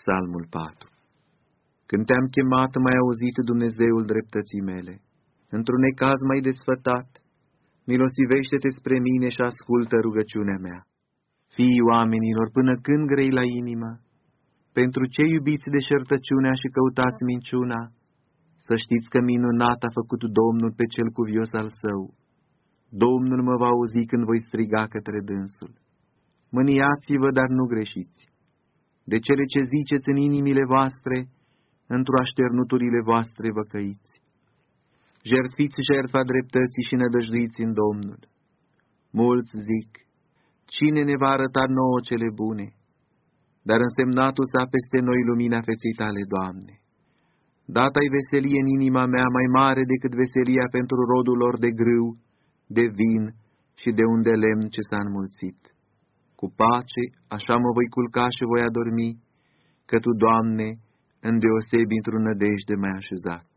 Psalmul 4 Când te-am chemat, mai auzit Dumnezeul dreptății mele. Într-un necaz mai desfătat, milosivește-te spre mine și ascultă rugăciunea mea. Fii oamenilor, până când grei la inimă? Pentru ce iubiți deșertăciunea și căutați minciuna? Să știți că minunat a făcut Domnul pe cel cuvios al său. Domnul mă va auzi când voi striga către dânsul. Mâniați-vă, dar nu greșiți. De cele ce ziceți în inimile voastre, într-o așternuturile voastre vă căiți. Jertfiți jertfa dreptății și nădăjduiți în Domnul. Mulți zic, cine ne va arăta nouă cele bune? Dar însemnatul s-a peste noi lumina feței tale, Doamne. Data-i veselie în inima mea mai mare decât veselia pentru rodul lor de grâu, de vin și de un de lemn ce s-a înmulțit. Cu pace, așa mă voi culca și voi adormi, că Tu, Doamne, îndeosebi într-un nădejde mai așezat.